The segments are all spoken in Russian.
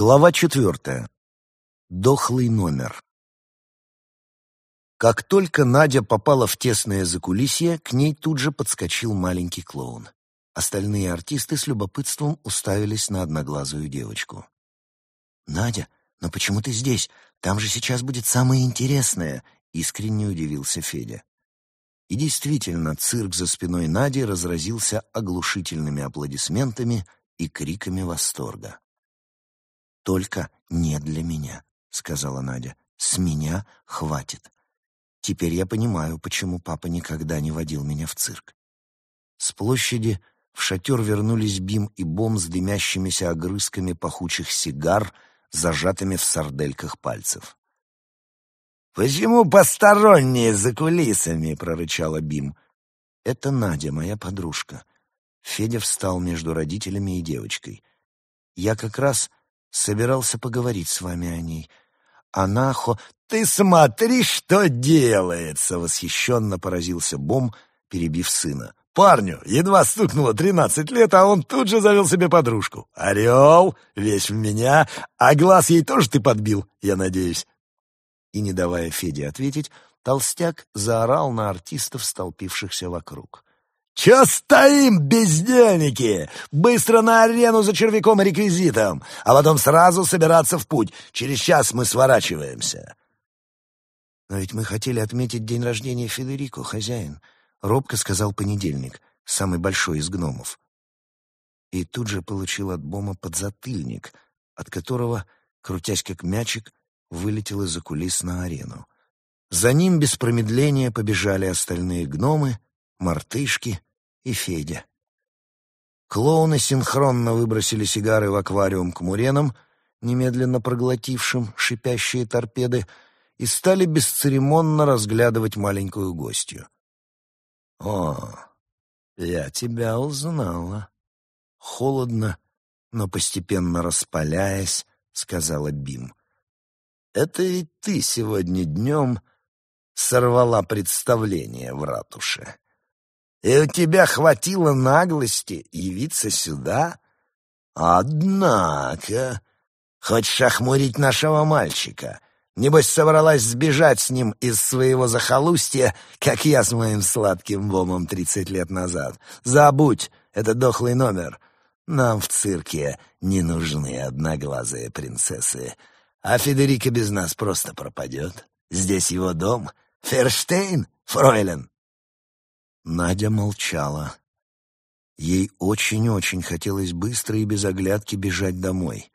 Глава четвертая. Дохлый номер. Как только Надя попала в тесное закулисье, к ней тут же подскочил маленький клоун. Остальные артисты с любопытством уставились на одноглазую девочку. «Надя, но почему ты здесь? Там же сейчас будет самое интересное!» — искренне удивился Федя. И действительно, цирк за спиной Нади разразился оглушительными аплодисментами и криками восторга. «Только не для меня», — сказала Надя. «С меня хватит. Теперь я понимаю, почему папа никогда не водил меня в цирк». С площади в шатер вернулись Бим и Бом с дымящимися огрызками пахучих сигар, зажатыми в сардельках пальцев. «Почему посторонние за кулисами?» — прорычала Бим. «Это Надя, моя подружка». Федя встал между родителями и девочкой. «Я как раз Собирался поговорить с вами о ней. Она хо... «Ты смотри, что делается!» — восхищенно поразился Бом, перебив сына. «Парню едва стукнуло тринадцать лет, а он тут же завел себе подружку. Орел, весь в меня, а глаз ей тоже ты подбил, я надеюсь». И, не давая Феде ответить, толстяк заорал на артистов, столпившихся вокруг. «Чё стоим, бездельники? Быстро на арену за червяком и реквизитом, а потом сразу собираться в путь. Через час мы сворачиваемся». «Но ведь мы хотели отметить день рождения Федерико, хозяин», — робко сказал понедельник, самый большой из гномов. И тут же получил от Бома подзатыльник, от которого, крутясь как мячик, вылетел из-за кулис на арену. За ним без промедления побежали остальные гномы, мартышки и Федя. Клоуны синхронно выбросили сигары в аквариум к муренам, немедленно проглотившим шипящие торпеды, и стали бесцеремонно разглядывать маленькую гостью. «О, я тебя узнала!» Холодно, но постепенно распаляясь, сказала Бим. «Это ведь ты сегодня днем сорвала представление в ратуше. И у тебя хватило наглости явиться сюда? Однако, хочешь охмурить нашего мальчика? Небось, собралась сбежать с ним из своего захолустья, как я с моим сладким бомом тридцать лет назад. Забудь, это дохлый номер. Нам в цирке не нужны одноглазые принцессы. А Федерико без нас просто пропадет. Здесь его дом. Ферштейн, фройлен. Надя молчала. Ей очень-очень хотелось быстро и без оглядки бежать домой.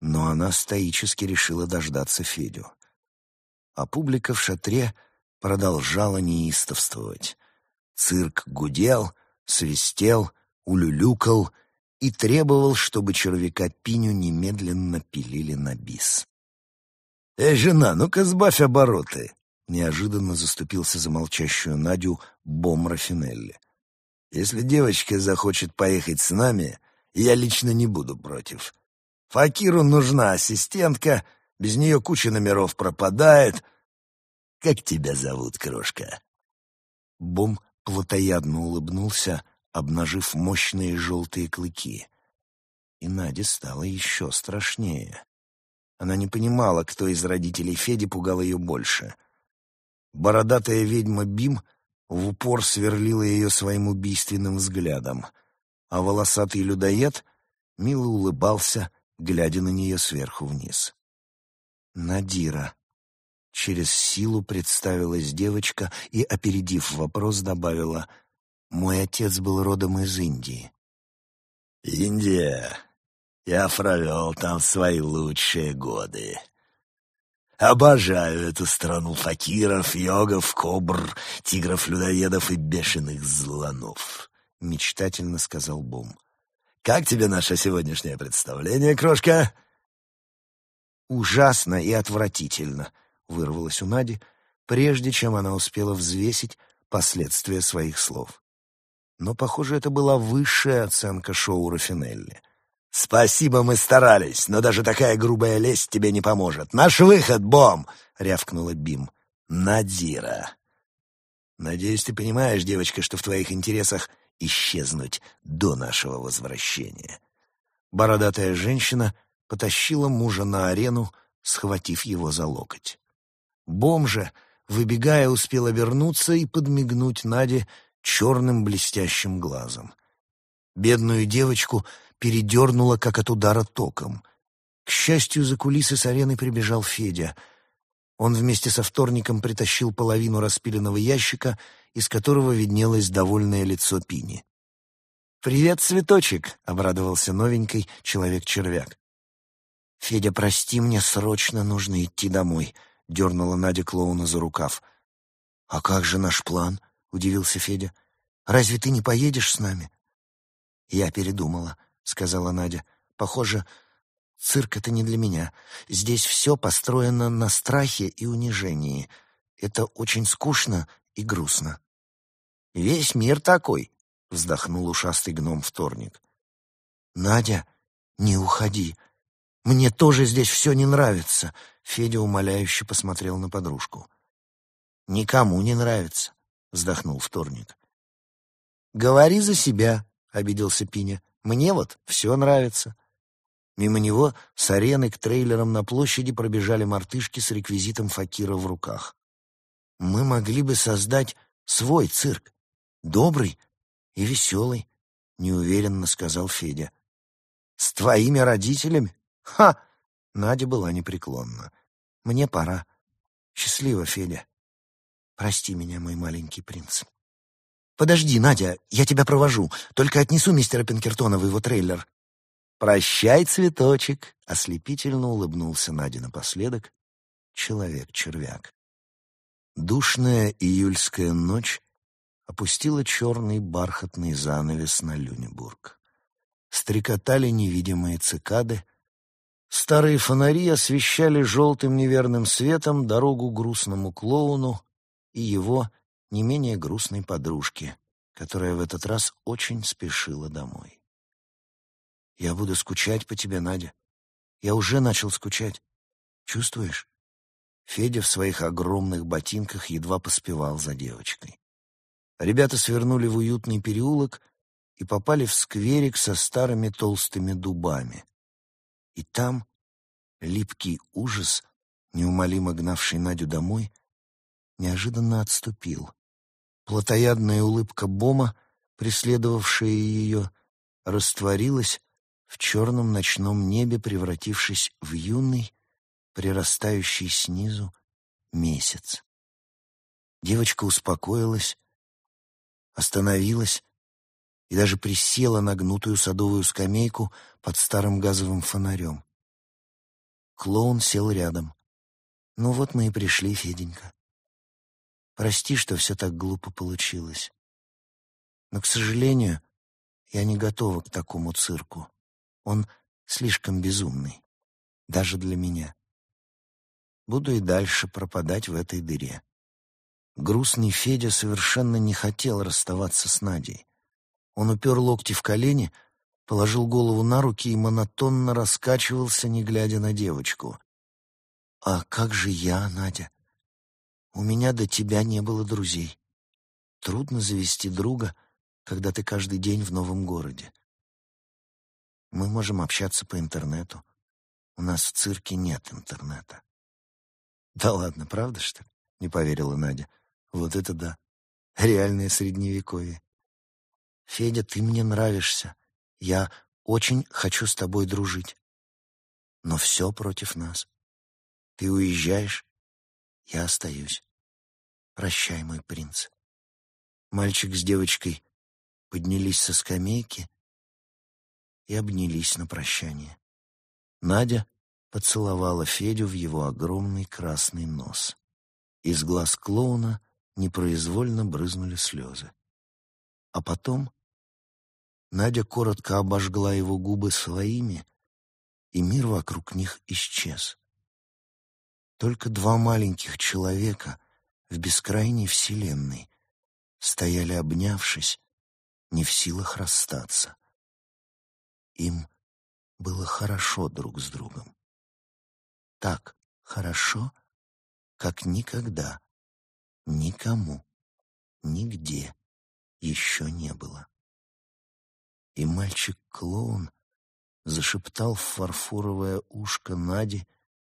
Но она стоически решила дождаться Федю. А публика в шатре продолжала неистовствовать. Цирк гудел, свистел, улюлюкал и требовал, чтобы червяка Пиню немедленно пилили на бис. «Эй, жена, ну-ка сбавь обороты!» Неожиданно заступился за молчащую Надю Бом Рафинелли. «Если девочка захочет поехать с нами, я лично не буду против. Факиру нужна ассистентка, без нее куча номеров пропадает. Как тебя зовут, крошка?» Бом плотоядно улыбнулся, обнажив мощные желтые клыки. И Наде стало еще страшнее. Она не понимала, кто из родителей Феди пугал ее больше — Бородатая ведьма Бим в упор сверлила ее своим убийственным взглядом, а волосатый людоед мило улыбался, глядя на нее сверху вниз. «Надира», Через силу представилась девочка и, опередив вопрос, добавила «Мой отец был родом из Индии». «Индия. Я провел там свои лучшие годы», Обожаю эту страну факиров, йогов, кобр, тигров-людоедов и бешеных зланов», — мечтательно сказал Бум. «Как тебе наше сегодняшнее представление, крошка?» «Ужасно и отвратительно», — вырвалось у Нади, прежде чем она успела взвесить последствия своих слов. Но, похоже, это была высшая оценка шоу Рафинелли — «Спасибо, мы старались, но даже такая грубая лесть тебе не поможет. Наш выход, Бом!» — рявкнула Бим. «Надира!» «Надеюсь, ты понимаешь, девочка, что в твоих интересах исчезнуть до нашего возвращения». Бородатая женщина потащила мужа на арену, схватив его за локоть. Бомжа, выбегая, успел обернуться и подмигнуть Наде черным блестящим глазом. Бедную девочку передернуло, как от удара током. К счастью, за кулисы с арены прибежал Федя. Он вместе со вторником притащил половину распиленного ящика, из которого виднелось довольное лицо Пини. «Привет, цветочек!» — обрадовался новенький человек-червяк. «Федя, прости, мне срочно нужно идти домой», — дернула Надя клоуна за рукав. «А как же наш план?» — удивился Федя. «Разве ты не поедешь с нами?» «Я передумала», — сказала Надя. «Похоже, цирк — это не для меня. Здесь все построено на страхе и унижении. Это очень скучно и грустно». «Весь мир такой», — вздохнул ушастый гном вторник. «Надя, не уходи. Мне тоже здесь все не нравится», — Федя умоляюще посмотрел на подружку. «Никому не нравится», — вздохнул вторник. «Говори за себя», — обиделся Пиня. «Мне вот все нравится». Мимо него с арены к трейлерам на площади пробежали мартышки с реквизитом факира в руках. «Мы могли бы создать свой цирк, добрый и веселый», — неуверенно сказал Федя. «С твоими родителями? Ха!» Надя была непреклонна. «Мне пора. Счастливо, Федя. Прости меня, мой маленький принц». «Подожди, Надя, я тебя провожу. Только отнесу мистера Пинкертона в его трейлер». «Прощай, цветочек!» — ослепительно улыбнулся Надя напоследок. Человек-червяк. Душная июльская ночь опустила черный бархатный занавес на Люнебург. Стрекотали невидимые цикады. Старые фонари освещали желтым неверным светом дорогу грустному клоуну и его не менее грустной подружке, которая в этот раз очень спешила домой. «Я буду скучать по тебе, Надя. Я уже начал скучать. Чувствуешь?» Федя в своих огромных ботинках едва поспевал за девочкой. Ребята свернули в уютный переулок и попали в скверик со старыми толстыми дубами. И там липкий ужас, неумолимо гнавший Надю домой, неожиданно отступил. Плотоядная улыбка Бома, преследовавшая ее, растворилась в черном ночном небе, превратившись в юный, прирастающий снизу месяц. Девочка успокоилась, остановилась и даже присела на гнутую садовую скамейку под старым газовым фонарем. Клоун сел рядом. «Ну вот мы и пришли, Феденька. Прости, что все так глупо получилось. Но, к сожалению, я не готова к такому цирку. Он слишком безумный, даже для меня. Буду и дальше пропадать в этой дыре. Грустный Федя совершенно не хотел расставаться с Надей. Он упер локти в колени, положил голову на руки и монотонно раскачивался, не глядя на девочку. «А как же я, Надя?» У меня до тебя не было друзей. Трудно завести друга, когда ты каждый день в новом городе. Мы можем общаться по интернету. У нас в цирке нет интернета. Да ладно, правда, что ли? Не поверила Надя. Вот это да. Реальное средневековье. Федя, ты мне нравишься. Я очень хочу с тобой дружить. Но все против нас. Ты уезжаешь, я остаюсь. Прощай, мой принц. Мальчик с девочкой поднялись со скамейки и обнялись на прощание. Надя поцеловала Федю в его огромный красный нос. Из глаз клоуна непроизвольно брызнули слезы. А потом Надя коротко обожгла его губы своими, и мир вокруг них исчез. Только два маленьких человека в бескрайней вселенной стояли обнявшись, не в силах расстаться. Им было хорошо друг с другом. Так хорошо, как никогда, никому, нигде еще не было. И мальчик-клоун зашептал в фарфоровое ушко Нади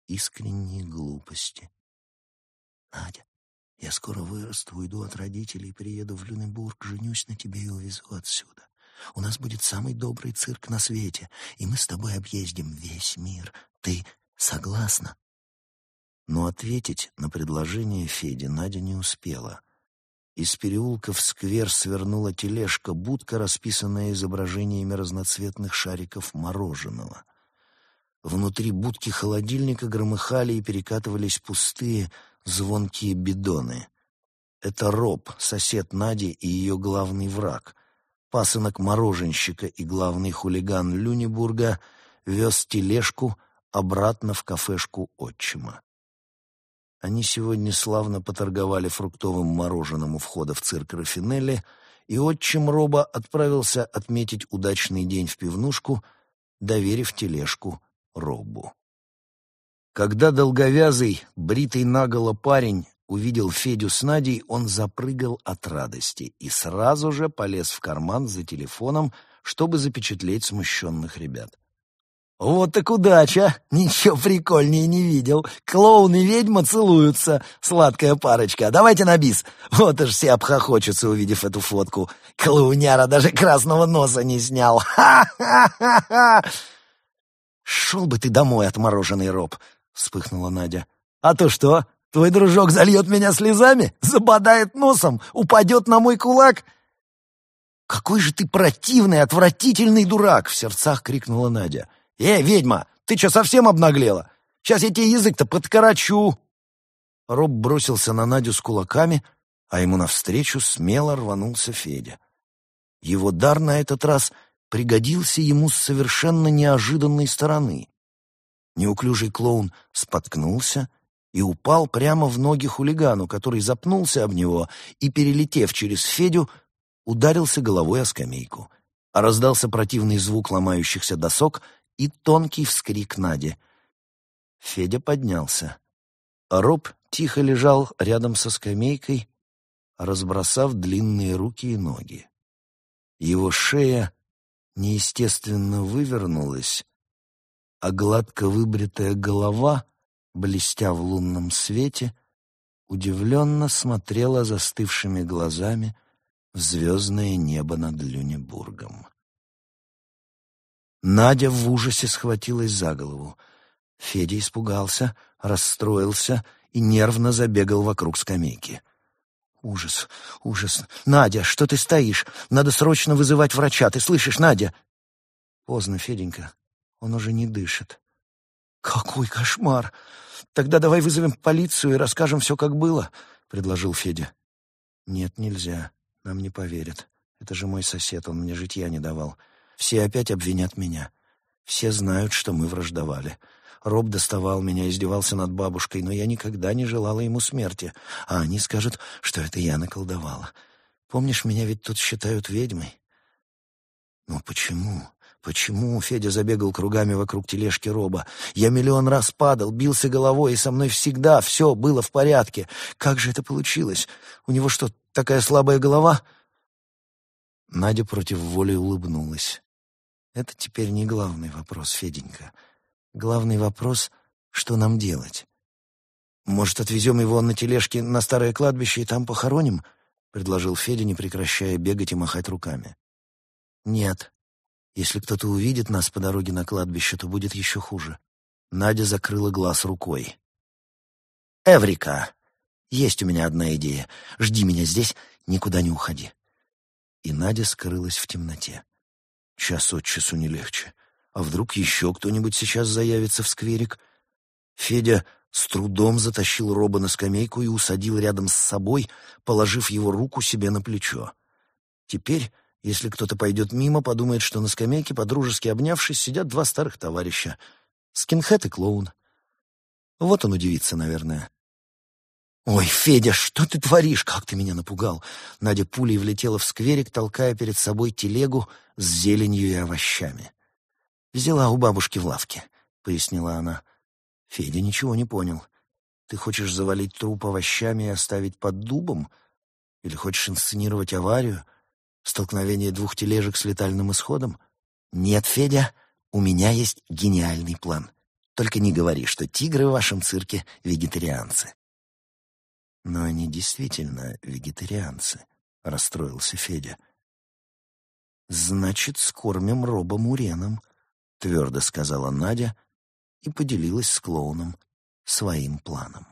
искренние глупости. «Надя, я скоро вырасту, уйду от родителей, приеду в Люнебург, женюсь на тебе и увезу отсюда. У нас будет самый добрый цирк на свете, и мы с тобой объездим весь мир. Ты согласна?» Но ответить на предложение Феди Надя не успела. Из переулка в сквер свернула тележка-будка, расписанная изображениями разноцветных шариков мороженого. Внутри будки холодильника громыхали и перекатывались пустые, звонкие бидоны. Это Роб, сосед Нади и ее главный враг. Пасынок мороженщика и главный хулиган Люнебурга вез тележку обратно в кафешку отчима. Они сегодня славно поторговали фруктовым мороженым у входа в цирк Рафинелли, и отчим Роба отправился отметить удачный день в пивнушку, доверив тележку Робу. Когда долговязый, бритый наголо парень увидел Федю с Надей, он запрыгал от радости и сразу же полез в карман за телефоном, чтобы запечатлеть смущенных ребят. «Вот так удача! Ничего прикольнее не видел. Клоун и ведьма целуются. Сладкая парочка. Давайте на бис. Вот уж все обхохочутся, увидев эту фотку. Клоуняра даже красного носа не снял. Ха-ха-ха-ха!» «Шел бы ты домой, отмороженный роб!» — вспыхнула Надя. «А то что? Твой дружок зальет меня слезами? Забодает носом? Упадет на мой кулак?» «Какой же ты противный, отвратительный дурак!» — в сердцах крикнула Надя. «Эй, ведьма, ты что, совсем обнаглела? Сейчас я тебе язык-то подкорочу!» Роб бросился на Надю с кулаками, а ему навстречу смело рванулся Федя. Его дар на этот раз пригодился ему с совершенно неожиданной стороны. Неуклюжий клоун споткнулся и упал прямо в ноги хулигану, который запнулся об него и, перелетев через Федю, ударился головой о скамейку. А раздался противный звук ломающихся досок и тонкий вскрик Нади. Федя поднялся. Роб тихо лежал рядом со скамейкой, разбросав длинные руки и ноги. Его шея неестественно вывернулась, а гладко выбритая голова, блестя в лунном свете, удивленно смотрела застывшими глазами в звездное небо над Люнебургом. Надя в ужасе схватилась за голову. Федя испугался, расстроился и нервно забегал вокруг скамейки. Ужас, ужас. Надя, что ты стоишь? Надо срочно вызывать врача. Ты слышишь, Надя? Поздно, Феденька. Он уже не дышит. Какой кошмар! Тогда давай вызовем полицию и расскажем все, как было, предложил Федя. Нет, нельзя. Нам не поверят. Это же мой сосед, он мне житья не давал. Все опять обвинят меня. Все знают, что мы враждовали. Роб доставал меня, издевался над бабушкой, но я никогда не желала ему смерти. А они скажут, что это я наколдовала. Помнишь, меня ведь тут считают ведьмой? Но почему? Почему Федя забегал кругами вокруг тележки Роба? Я миллион раз падал, бился головой, и со мной всегда все было в порядке. Как же это получилось? У него что, такая слабая голова? Надя против воли улыбнулась. Это теперь не главный вопрос, Феденька. Главный вопрос — что нам делать? «Может, отвезем его на тележке на старое кладбище и там похороним?» — предложил Федя, не прекращая бегать и махать руками. «Нет. Если кто-то увидит нас по дороге на кладбище, то будет еще хуже». Надя закрыла глаз рукой. «Эврика! Есть у меня одна идея. Жди меня здесь, никуда не уходи». И Надя скрылась в темноте. Час от часу не легче. А вдруг еще кто-нибудь сейчас заявится в скверик? Федя с трудом затащил Роба на скамейку и усадил рядом с собой, положив его руку себе на плечо. Теперь, если кто-то пойдет мимо, подумает, что на скамейке, подружески обнявшись, сидят два старых товарища — скинхед и клоун. Вот он удивится, наверное. «Ой, Федя, что ты творишь? Как ты меня напугал!» Надя пулей влетела в скверик, толкая перед собой телегу с зеленью и овощами. «Взяла у бабушки в лавке», — пояснила она. Федя ничего не понял. «Ты хочешь завалить труп овощами и оставить под дубом? Или хочешь инсценировать аварию? Столкновение двух тележек с летальным исходом? Нет, Федя, У меня есть гениальный план. Только не говори, что тигры в вашем цирке вегетарианцы. Но они действительно вегетарианцы, расстроился Федя. Значит, скормим Роба Муреном, твердо сказала Надя и поделилась с клоуном своим планом.